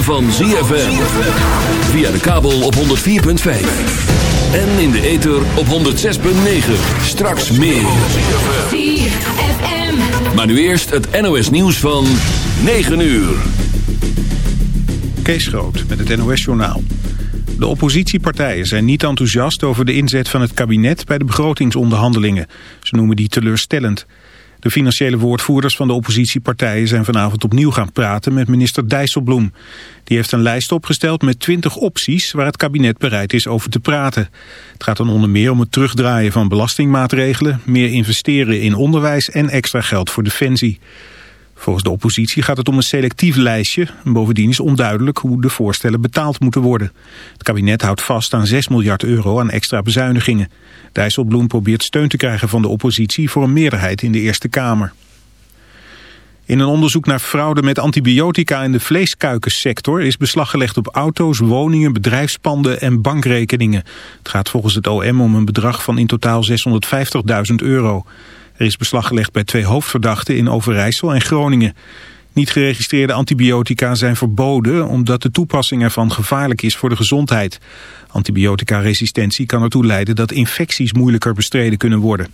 ritme van ZFM. Via de kabel op 104.5. En in de ether op 106.9. Straks meer. ZFM. Maar nu eerst het NOS nieuws van 9 uur. Kees Groot met het NOS journaal. De oppositiepartijen zijn niet enthousiast over de inzet van het kabinet bij de begrotingsonderhandelingen. Ze noemen die teleurstellend. De financiële woordvoerders van de oppositiepartijen zijn vanavond opnieuw gaan praten met minister Dijsselbloem. Die heeft een lijst opgesteld met 20 opties waar het kabinet bereid is over te praten. Het gaat dan onder meer om het terugdraaien van belastingmaatregelen, meer investeren in onderwijs en extra geld voor defensie. Volgens de oppositie gaat het om een selectief lijstje. Bovendien is onduidelijk hoe de voorstellen betaald moeten worden. Het kabinet houdt vast aan 6 miljard euro aan extra bezuinigingen. Dijsselbloem probeert steun te krijgen van de oppositie voor een meerderheid in de Eerste Kamer. In een onderzoek naar fraude met antibiotica in de vleeskuikensector is beslag gelegd op auto's, woningen, bedrijfspanden en bankrekeningen. Het gaat volgens het OM om een bedrag van in totaal 650.000 euro. Er is beslag gelegd bij twee hoofdverdachten in Overijssel en Groningen. Niet geregistreerde antibiotica zijn verboden omdat de toepassing ervan gevaarlijk is voor de gezondheid. Antibioticaresistentie kan ertoe leiden dat infecties moeilijker bestreden kunnen worden.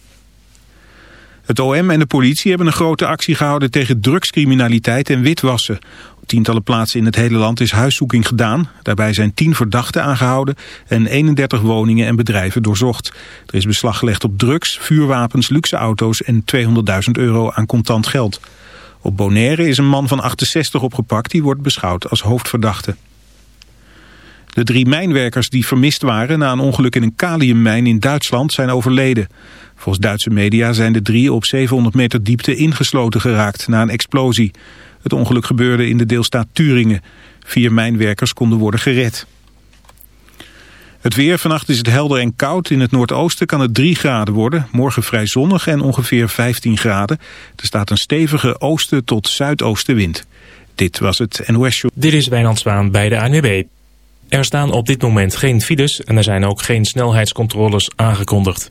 Het OM en de politie hebben een grote actie gehouden tegen drugscriminaliteit en witwassen. Op tientallen plaatsen in het hele land is huiszoeking gedaan. Daarbij zijn 10 verdachten aangehouden en 31 woningen en bedrijven doorzocht. Er is beslag gelegd op drugs, vuurwapens, luxe auto's en 200.000 euro aan contant geld. Op Bonaire is een man van 68 opgepakt, die wordt beschouwd als hoofdverdachte. De drie mijnwerkers die vermist waren na een ongeluk in een kaliummijn in Duitsland zijn overleden. Volgens Duitse media zijn de drie op 700 meter diepte ingesloten geraakt na een explosie. Het ongeluk gebeurde in de deelstaat Turingen. Vier mijnwerkers konden worden gered. Het weer, vannacht is het helder en koud. In het noordoosten kan het 3 graden worden. Morgen vrij zonnig en ongeveer 15 graden. Er staat een stevige oosten tot zuidoostenwind. Dit was het NOS. Dit is Wijnand Zwaan bij de ANWB. Er staan op dit moment geen files en er zijn ook geen snelheidscontroles aangekondigd.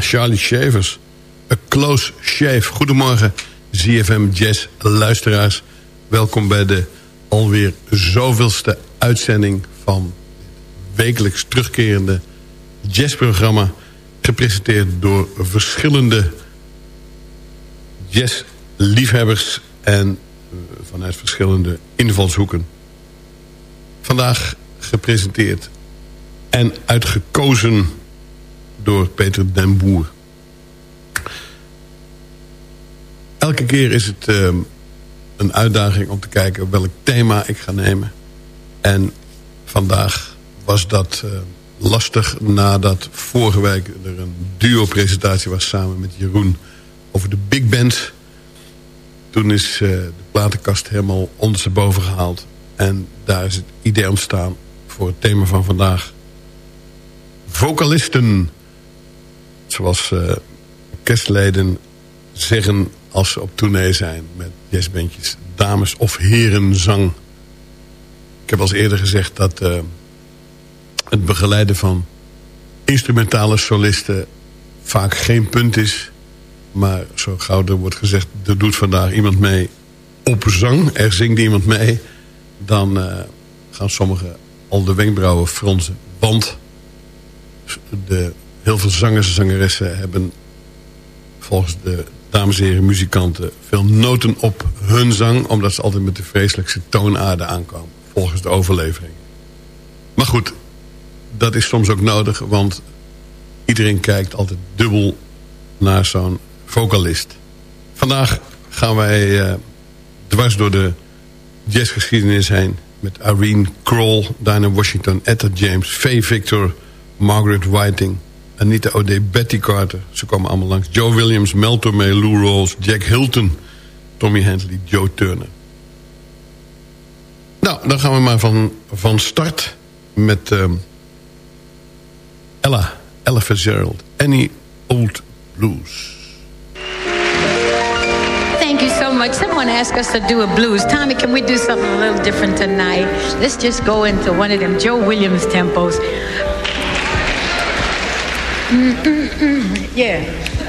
Charlie Shavers. A close shave. Goedemorgen, ZFM Jazz luisteraars. Welkom bij de alweer zoveelste uitzending van wekelijks terugkerende jazzprogramma. Gepresenteerd door verschillende jazzliefhebbers en uh, vanuit verschillende invalshoeken. Vandaag gepresenteerd en uitgekozen door Peter den Boer. Elke keer is het uh, een uitdaging om te kijken welk thema ik ga nemen. En vandaag was dat uh, lastig nadat vorige week er een duo-presentatie was samen met Jeroen over de big band. Toen is uh, de platenkast helemaal ondersteboven gehaald. En daar is het idee ontstaan voor het thema van vandaag. Vocalisten, zoals uh, kerstleden zeggen als ze op tournee zijn met jazzbandjes. Dames of heren zang. Ik heb al eerder gezegd dat uh, het begeleiden van instrumentale solisten vaak geen punt is. Maar zo gauw er wordt gezegd, er doet vandaag iemand mee op zang. Er zingt iemand mee. Dan uh, gaan sommigen al de wenkbrauwen fronsen. Want de, heel veel zangers en zangeressen hebben volgens de dames en heren muzikanten veel noten op hun zang. Omdat ze altijd met de vreselijkste toonaarden aankomen. Volgens de overlevering. Maar goed, dat is soms ook nodig. Want iedereen kijkt altijd dubbel naar zo'n vocalist. Vandaag gaan wij uh, dwars door de jazzgeschiedenis heen. Met Irene Kroll, Dinah Washington, Etta James, Faye Victor, Margaret Whiting, Anita O'Day, Betty Carter. Ze komen allemaal langs. Joe Williams, Mel Tormé, Lou Rawls, Jack Hilton, Tommy Hensley, Joe Turner. Nou, dan gaan we maar van, van start met um, Ella, Ella Fitzgerald. Any Old Blues. Thank you so much. Someone asked us to do a blues. Tommy, can we do something a little different tonight? Let's just go into one of them Joe Williams tempos. Mm -mm -mm. Yeah.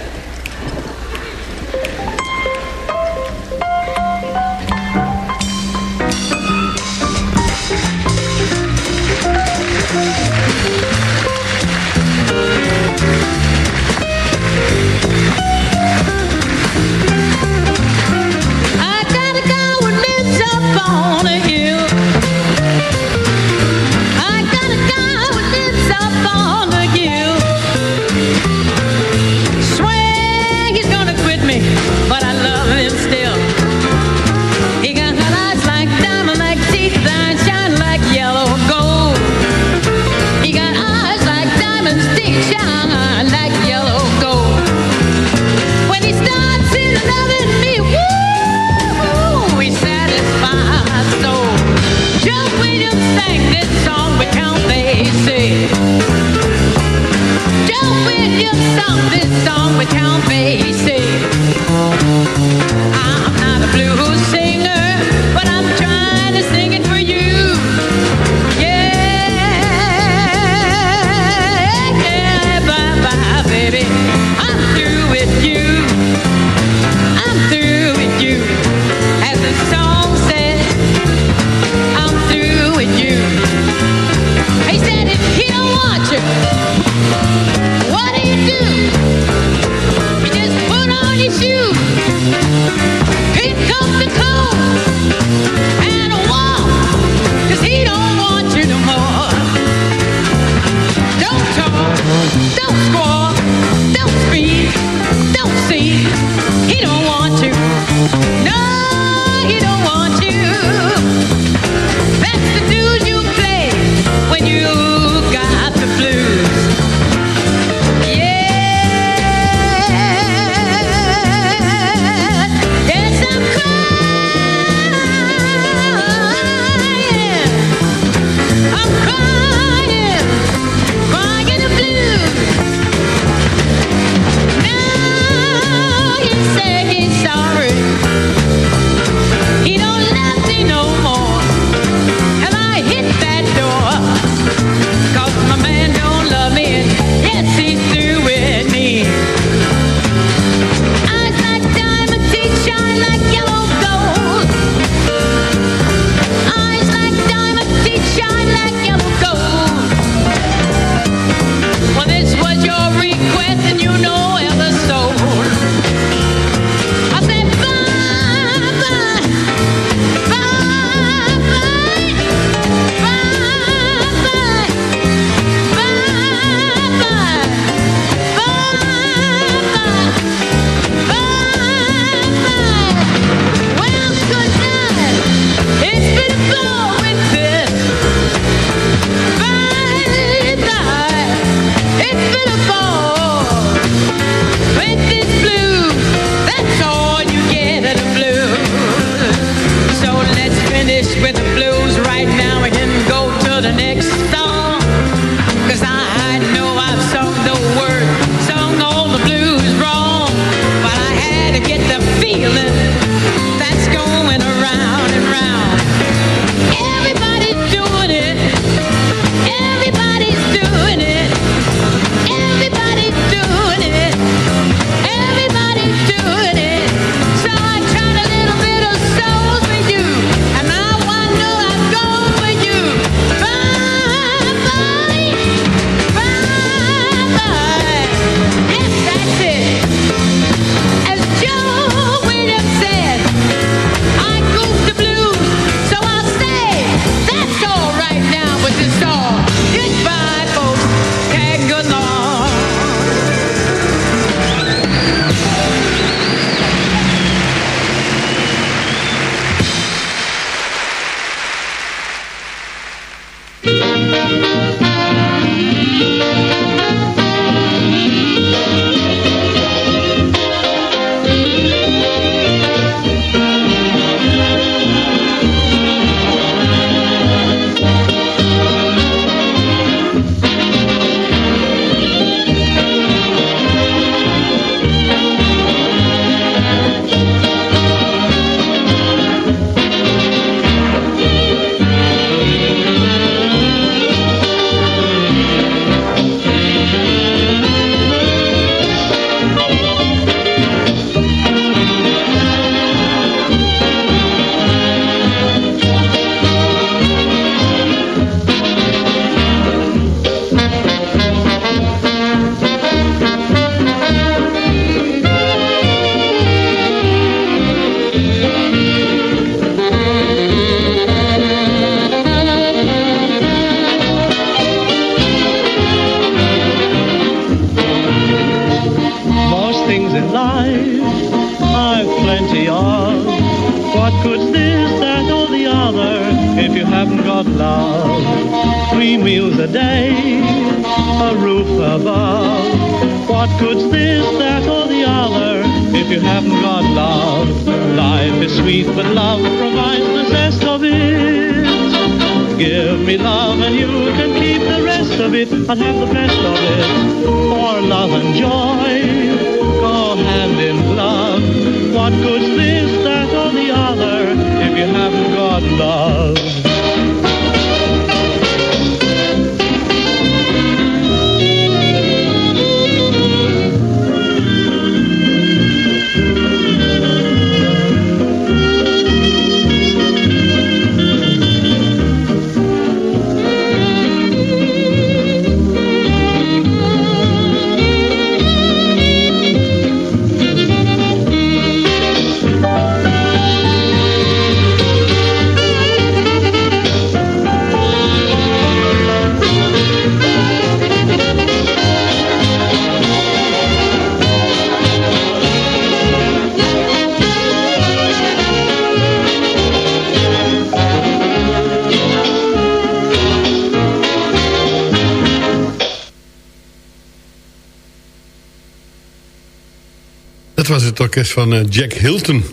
orkest van eh, Jack Hilton.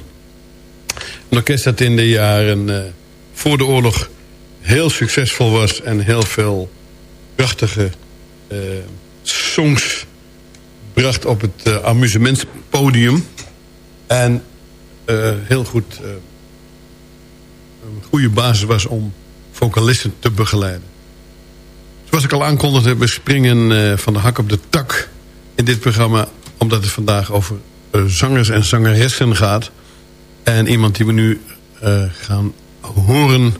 Een orkest dat in de jaren eh, voor de oorlog heel succesvol was... en heel veel prachtige eh, songs bracht op het amusementspodium. En heel goed een goede basis was om vocalisten te begeleiden. Zoals ik al aankondigde, we springen van de hak op de tak in dit programma... omdat het vandaag over eh, zangers en zangeressen gaat. En iemand die we nu uh, gaan horen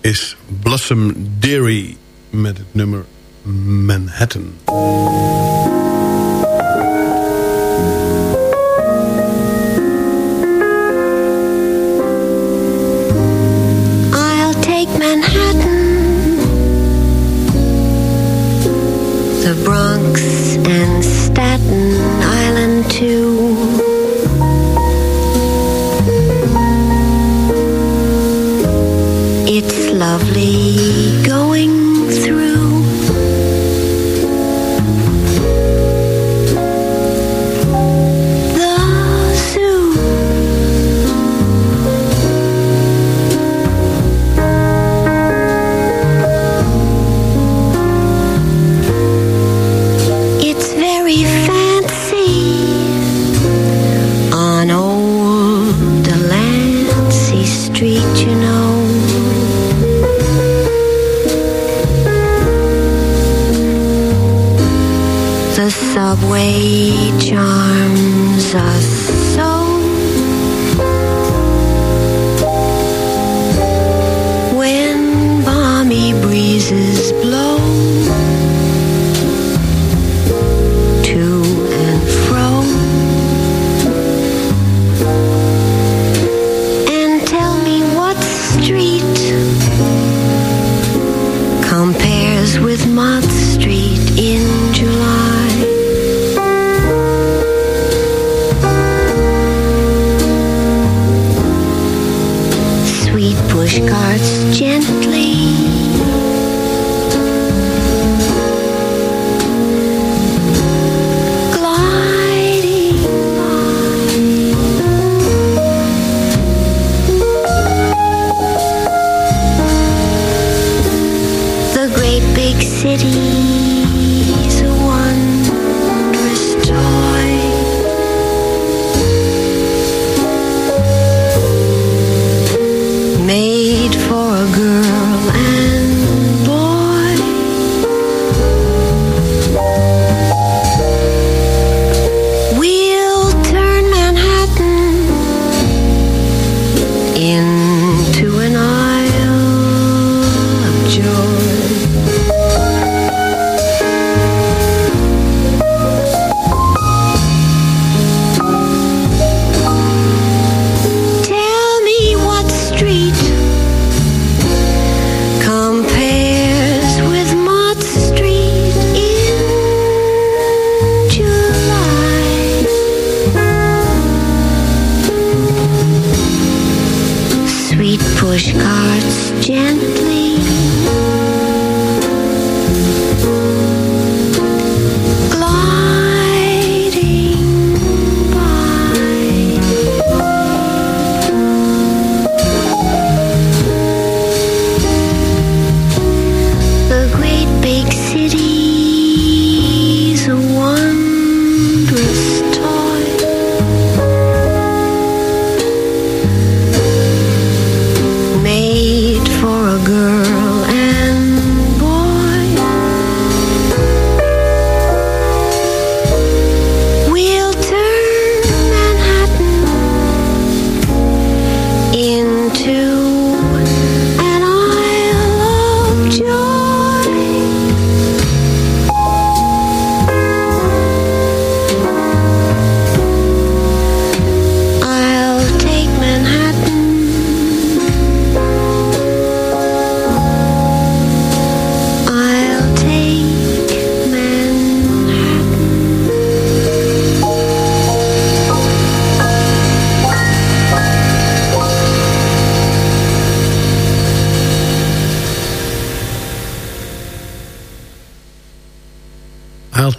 is Blossom Deary met het nummer Manhattan. Bronx and Staten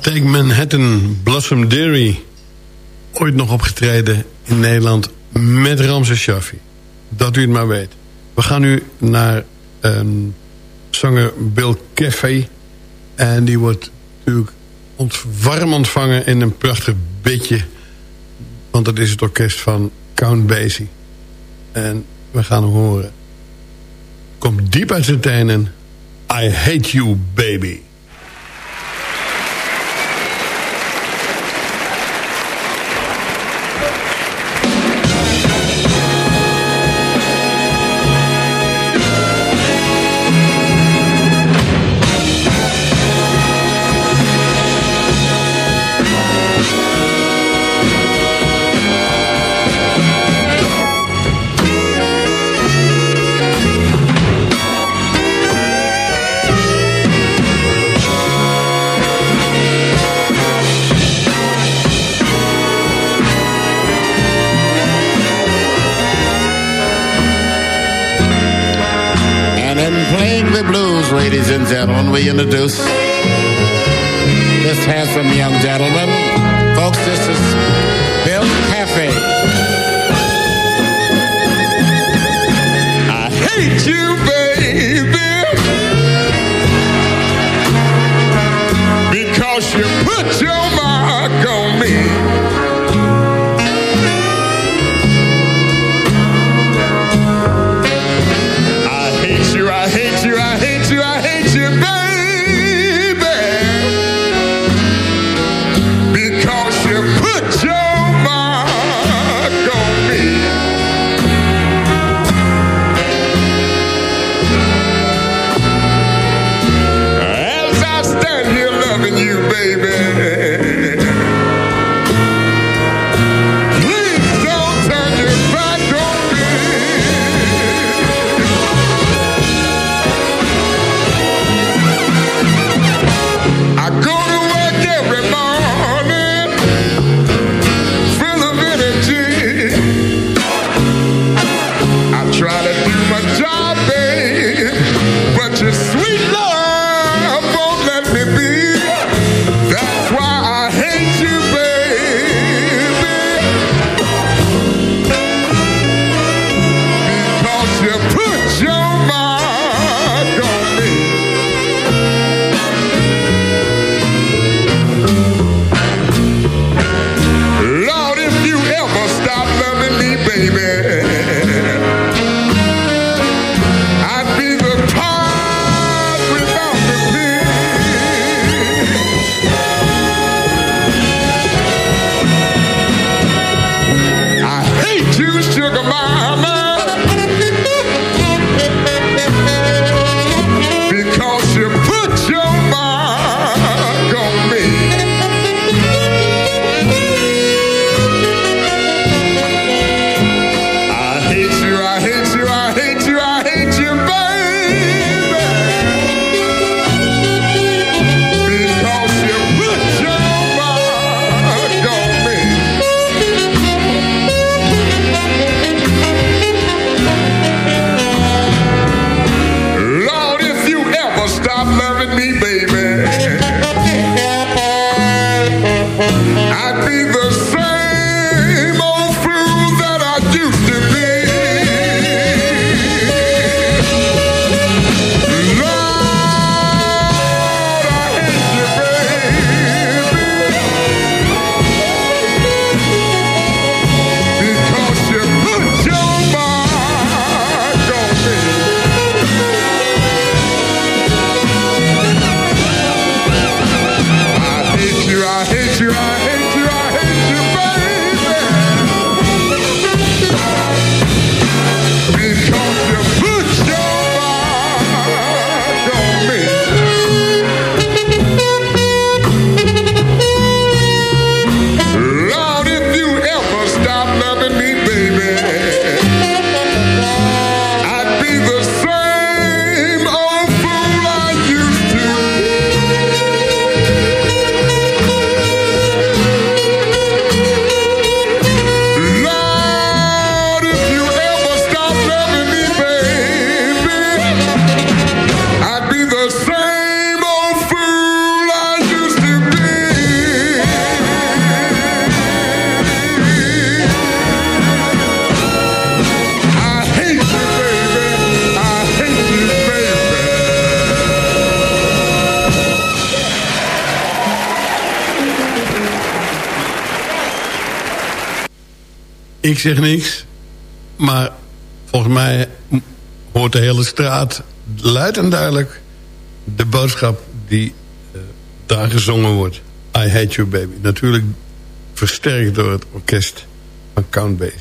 Take Manhattan, Blossom Dairy. Ooit nog opgetreden in Nederland met Ramses Shaffi. Dat u het maar weet. We gaan nu naar een zanger Bill Caffey. En die wordt natuurlijk ont warm ontvangen in een prachtig bedje. Want dat is het orkest van Count Basie. En we gaan hem horen. Komt diep uit zijn tenen. I hate you, baby. We introduce this handsome young gentleman. Folks, this is Bill Caffey. I hate you, baby. Because you put your ik zeg niks. Maar volgens mij hoort de hele straat luid en duidelijk... de boodschap die eh, daar gezongen wordt. I Hate You Baby. Natuurlijk versterkt door het orkest van Count Basie.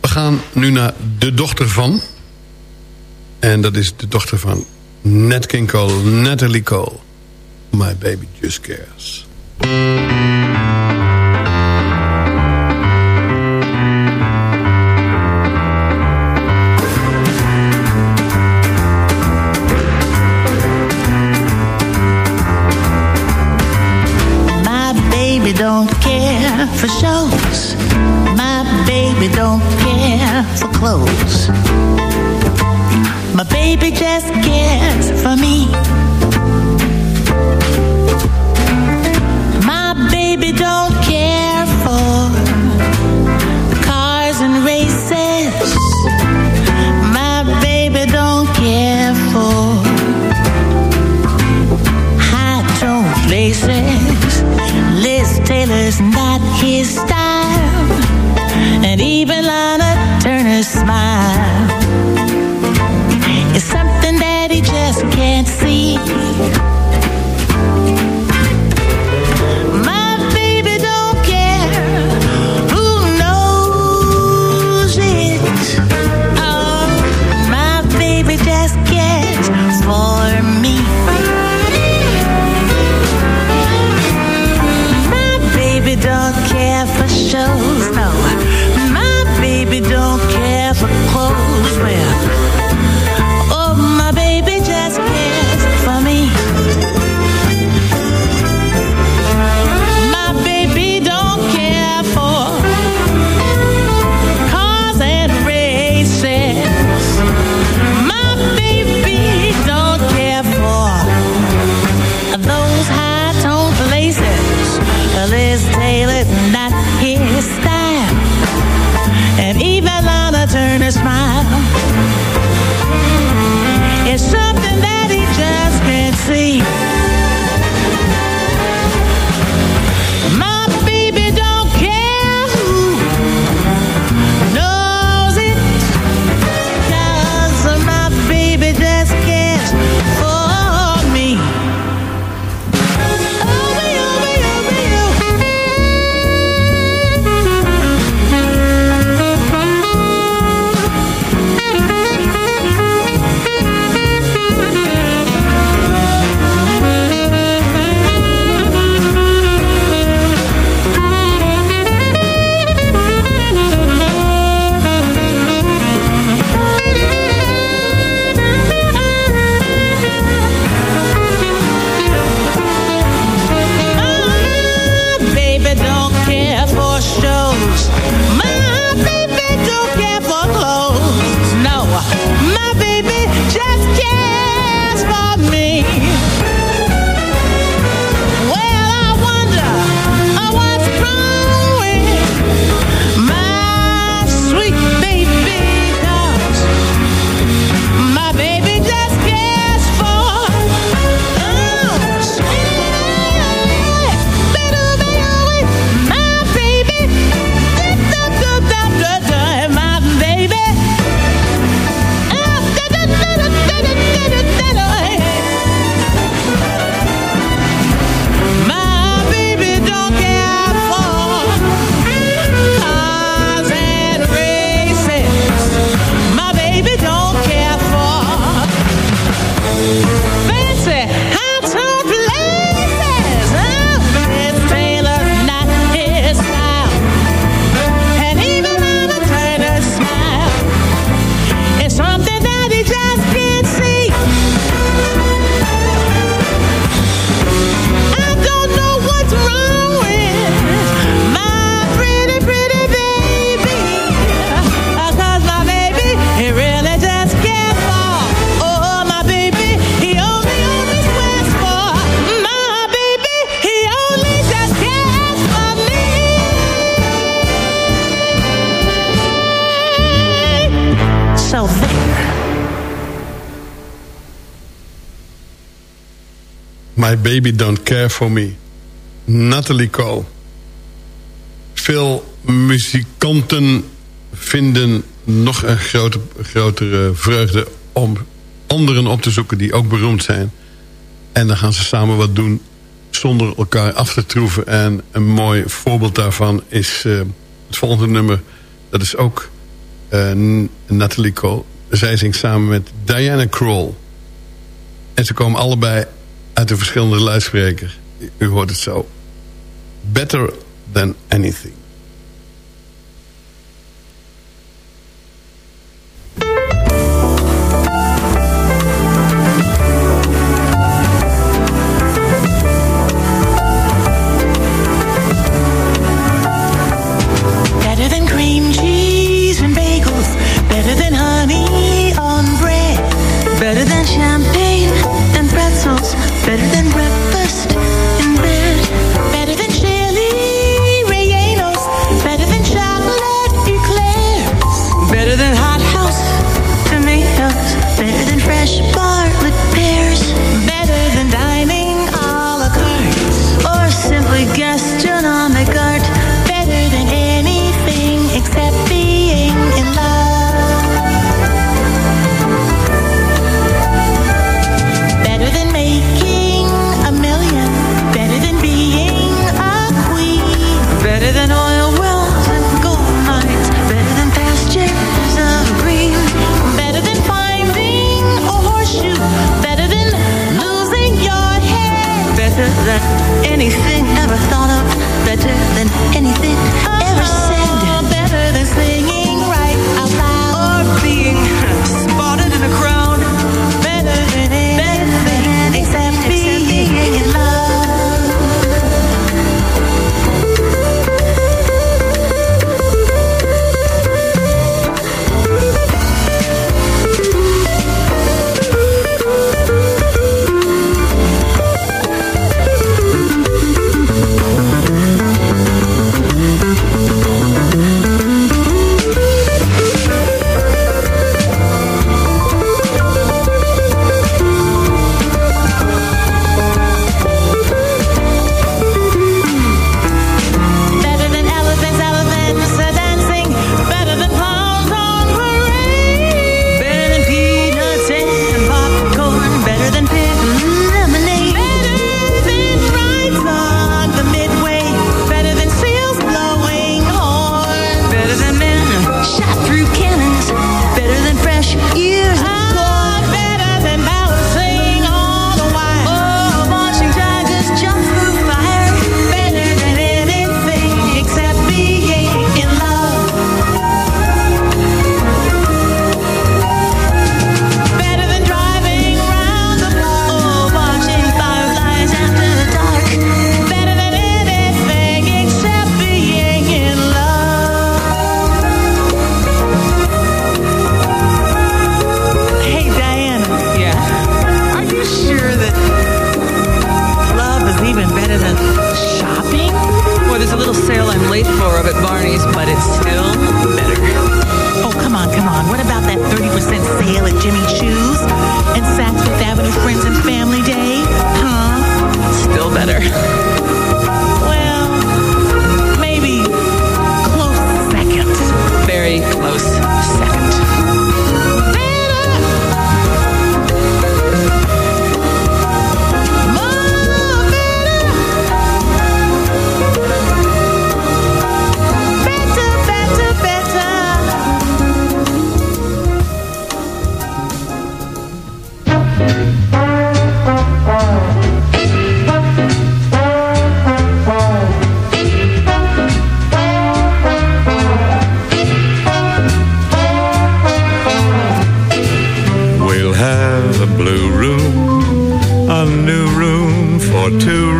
We gaan nu naar de dochter van... En dat is de dochter van Nat King Cole, Natalie Cole. My Baby Just Cares. My Baby Don't Care For Me. Natalie Cole. Veel muzikanten vinden nog een grote, grotere vreugde... om anderen op te zoeken die ook beroemd zijn. En dan gaan ze samen wat doen zonder elkaar af te troeven. En een mooi voorbeeld daarvan is eh, het volgende nummer. Dat is ook uh, Natalie Cole. Zij zingt samen met Diana Kroll. En ze komen allebei uit de verschillende luidsprekers. U hoort het zo. Better than anything.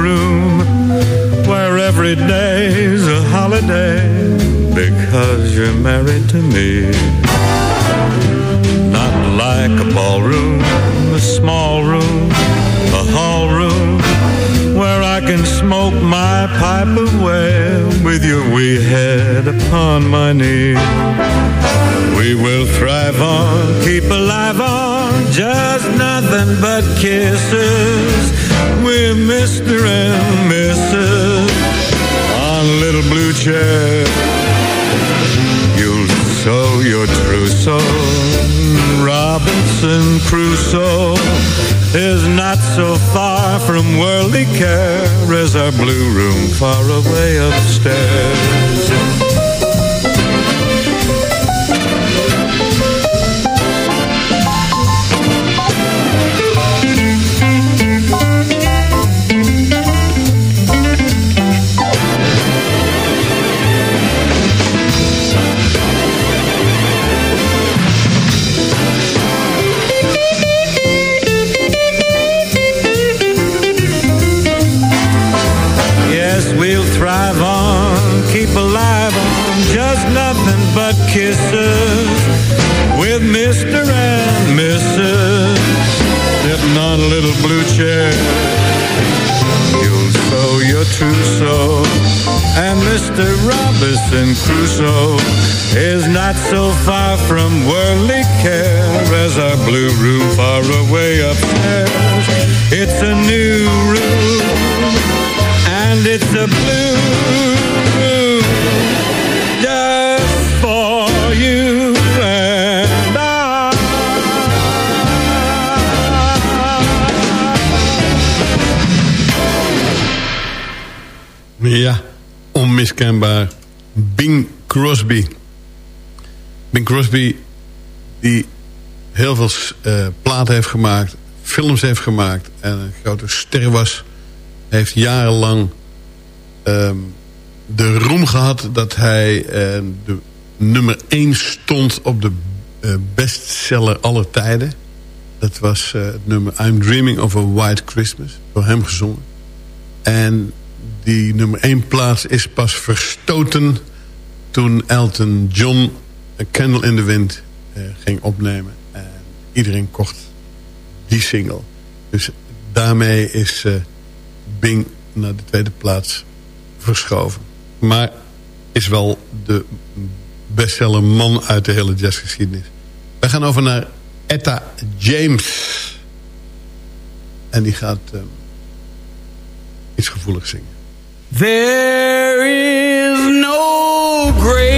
room where every day's a holiday because you're married to me. Not like a ballroom, a small room can smoke my pipe away with your wee head upon my knee. We will thrive on, keep alive on, just nothing but kisses. We're Mr. and Mrs. on Little Blue Chair trousseau. Robinson Crusoe is not so far from worldly care as our blue room far away upstairs. You'll sow your trousseau, and Mr. Robinson Crusoe is not so far from worldly care as our blue room far away upstairs. It's a new room and it's a blue room Ja, onmiskenbaar. Bing Crosby. Bing Crosby, die heel veel eh, platen heeft gemaakt, films heeft gemaakt en een grote ster was, heeft jarenlang ehm, de roem gehad dat hij eh, de nummer 1 stond op de eh, bestseller aller tijden. Dat was het nummer I'm Dreaming of a White Christmas, door hem gezongen. En die nummer 1 plaats is pas verstoten toen Elton John A Candle in the Wind eh, ging opnemen. En iedereen kocht die single. Dus daarmee is eh, Bing naar de tweede plaats verschoven. Maar is wel de bestseller man uit de hele jazzgeschiedenis. We gaan over naar Etta James. En die gaat eh, iets gevoeligs zingen. There is no greater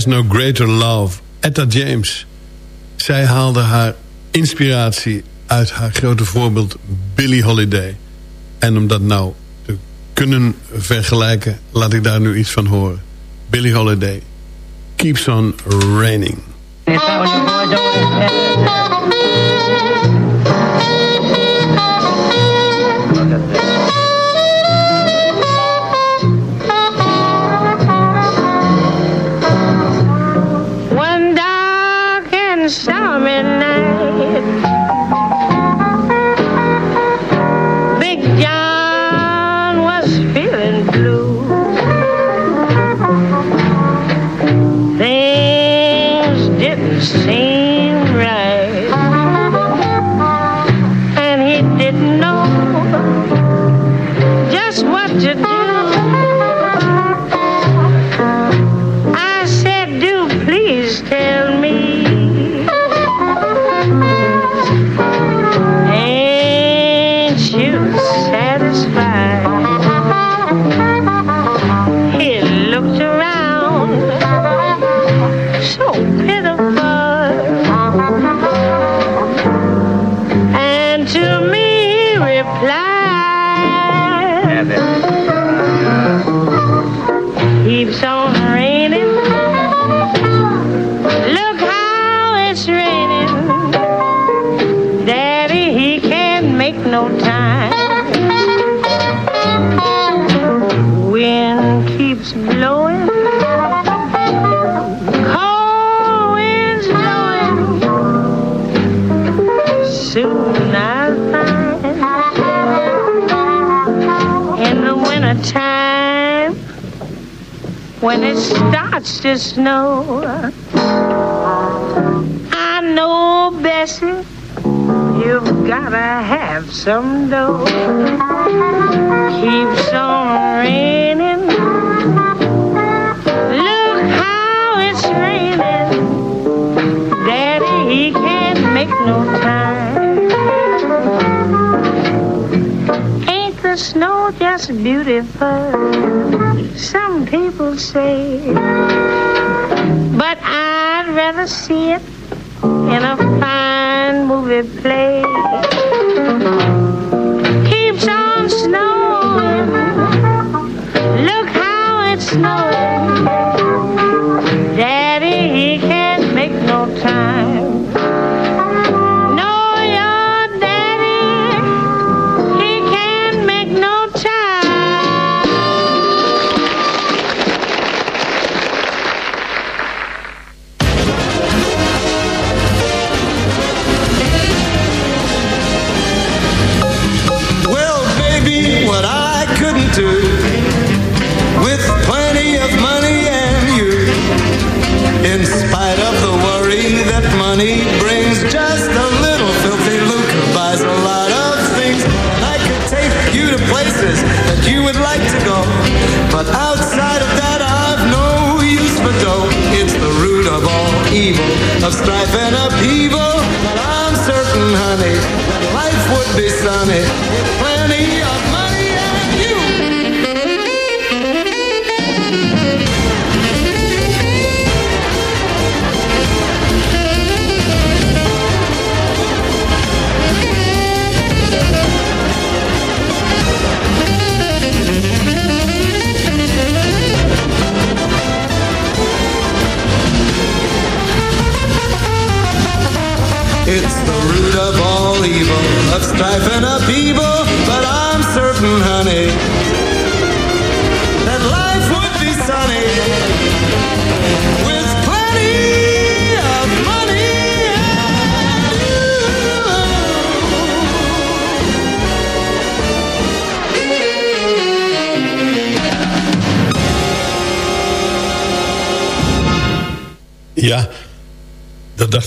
There's No Greater Love. Etta James. Zij haalde haar inspiratie uit haar grote voorbeeld Billie Holiday. En om dat nou te kunnen vergelijken... laat ik daar nu iets van horen. Billie Holiday. Keeps on raining. It starts to snow. I know, Bessie, you've gotta have some dough. Keeps on raining. Look how it's raining. Daddy, he can't make no time. Ain't the snow just beautiful? People say. But I'd rather see it in a fine movie play.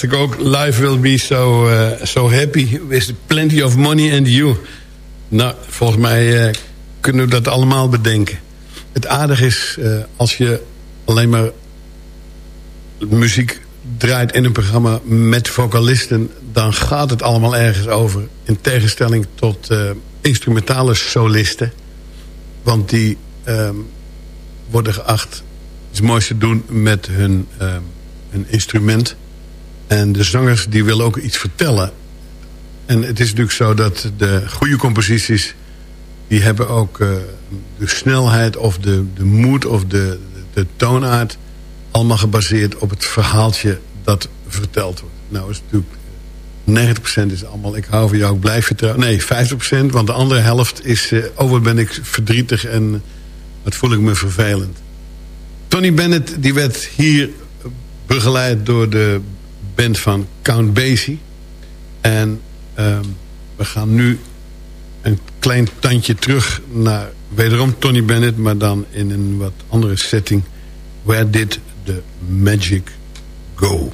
Ik ook. Life will be so, eh, so happy with plenty of money and you. Nou, volgens mij eh, kunnen we dat allemaal bedenken. Het aardige is, eh, als je alleen maar muziek draait in een programma met vocalisten... dan gaat het allemaal ergens over. In tegenstelling tot instrumentale solisten. Want die ehm, worden geacht iets moois te doen met hun, ehm, hun instrument. En de zangers die willen ook iets vertellen. En het is natuurlijk zo dat de goede composities... die hebben ook eh, de snelheid of de, de moed of de, de toonaard... allemaal gebaseerd op het verhaaltje dat verteld wordt. Nou is natuurlijk 90% is allemaal ik hou van jou, ik blijf vertrouwen. Nee, 50%, want de andere helft is... Uh, oh, wat ben ik verdrietig en wat voel ik me vervelend. Tony Bennett die werd hier begeleid door de band van Count Basie. En um, we gaan nu een klein tandje terug naar wederom Tony Bennett... maar dan in een wat andere setting. Where did the magic go?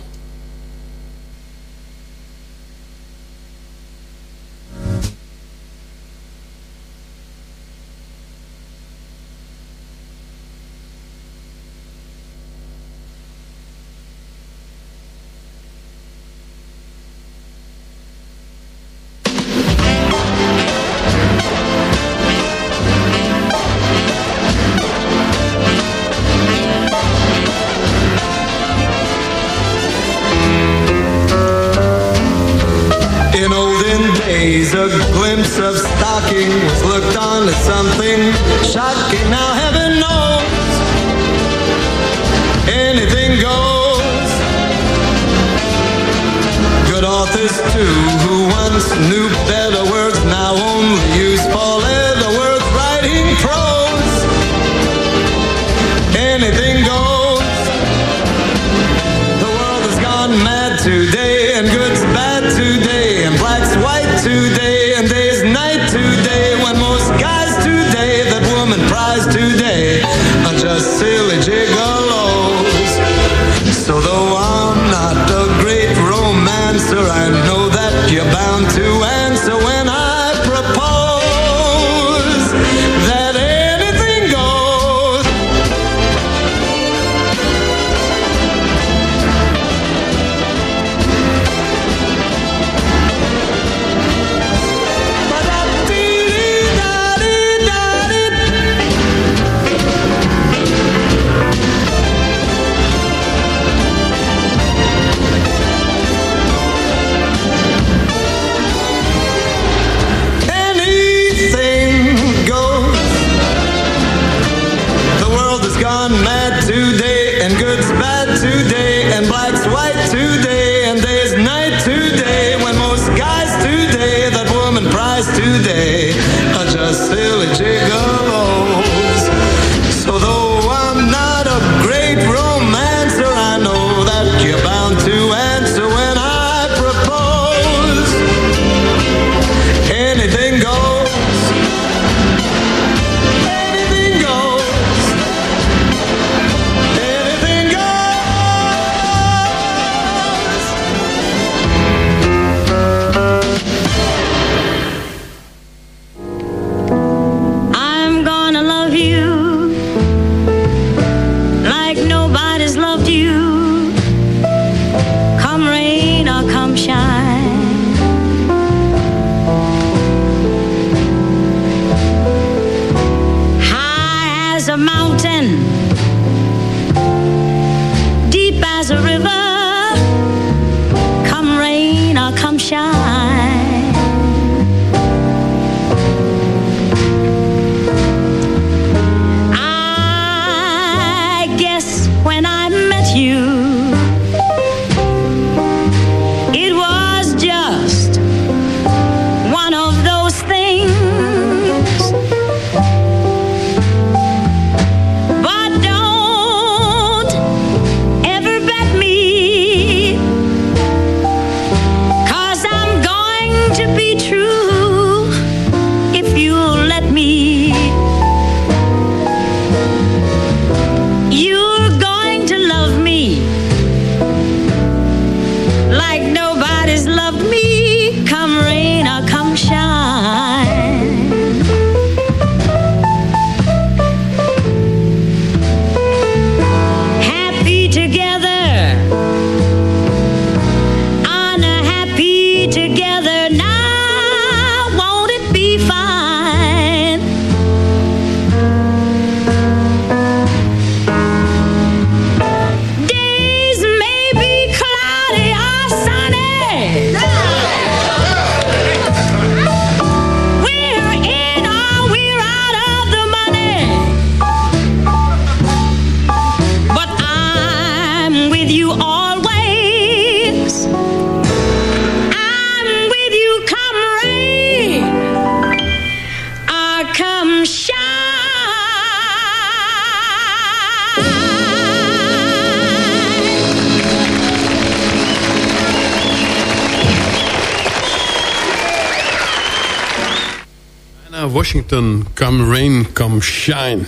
Today, Washington, come rain, come shine.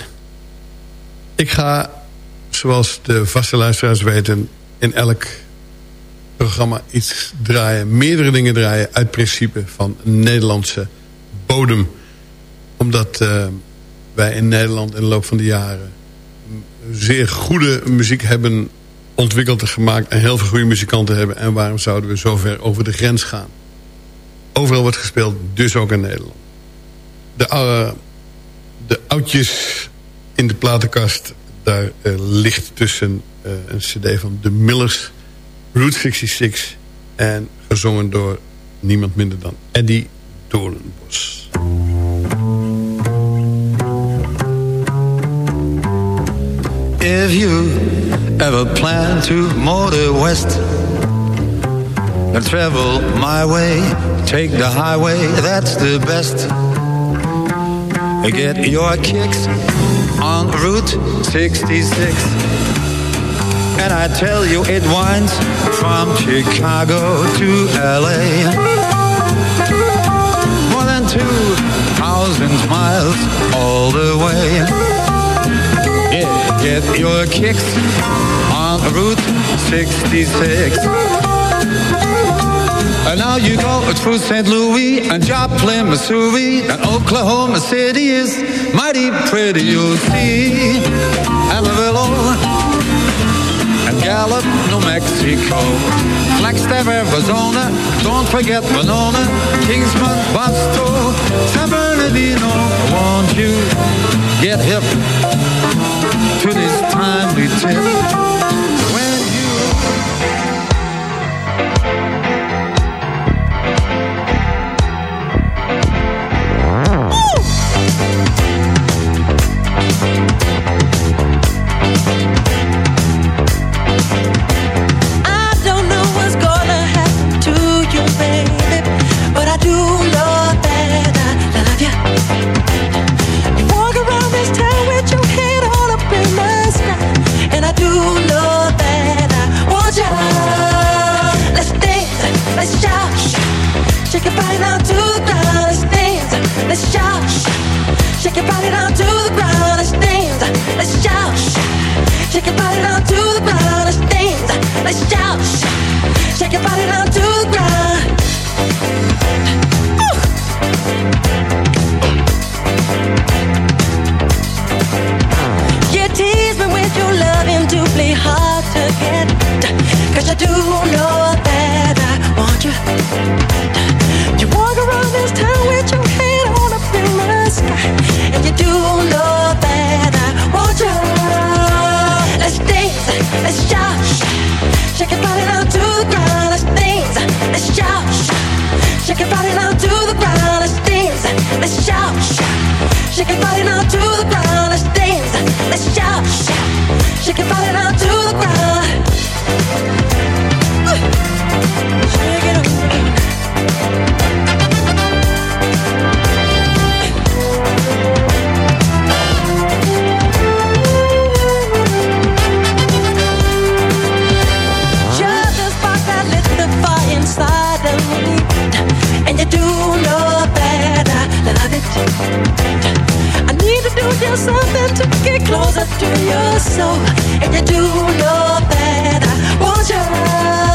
Ik ga, zoals de vaste luisteraars weten... in elk programma iets draaien. Meerdere dingen draaien uit principe van Nederlandse bodem. Omdat uh, wij in Nederland in de loop van de jaren... zeer goede muziek hebben ontwikkeld en gemaakt... en heel veel goede muzikanten hebben. En waarom zouden we zo ver over de grens gaan? Overal wordt gespeeld, dus ook in Nederland. De, uh, de oudjes in de platenkast... daar uh, ligt tussen uh, een cd van The Millers... Route 66... en gezongen door niemand minder dan Eddie Doornbos. If you ever plan to motor west and travel my way, take the highway, that's the best. Get your kicks on Route 66. And I tell you, it winds from Chicago to LA. More than 2,000 miles all the way. Yeah, get your kicks on Route 66. And now you go through St. Louis and Joplin, Missouri, and Oklahoma City is mighty pretty, you'll see. Amarillo and Gallup, New Mexico. Flagstaff, Arizona, don't forget Winona, Kingsman, Boston, San Bernardino. Won't you get hip to this timely tip? If I didn't just something to get closer to your soul. And you do know that I want you